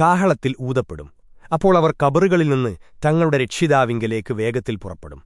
കാഹളത്തിൽ ഊതപ്പെടും. അപ്പോൾ അവർ കബറുകളിൽ നിന്ന് തങ്ങളുടെ രക്ഷിതാവിങ്കലേക്ക് വേഗത്തിൽ പുറപ്പെടും.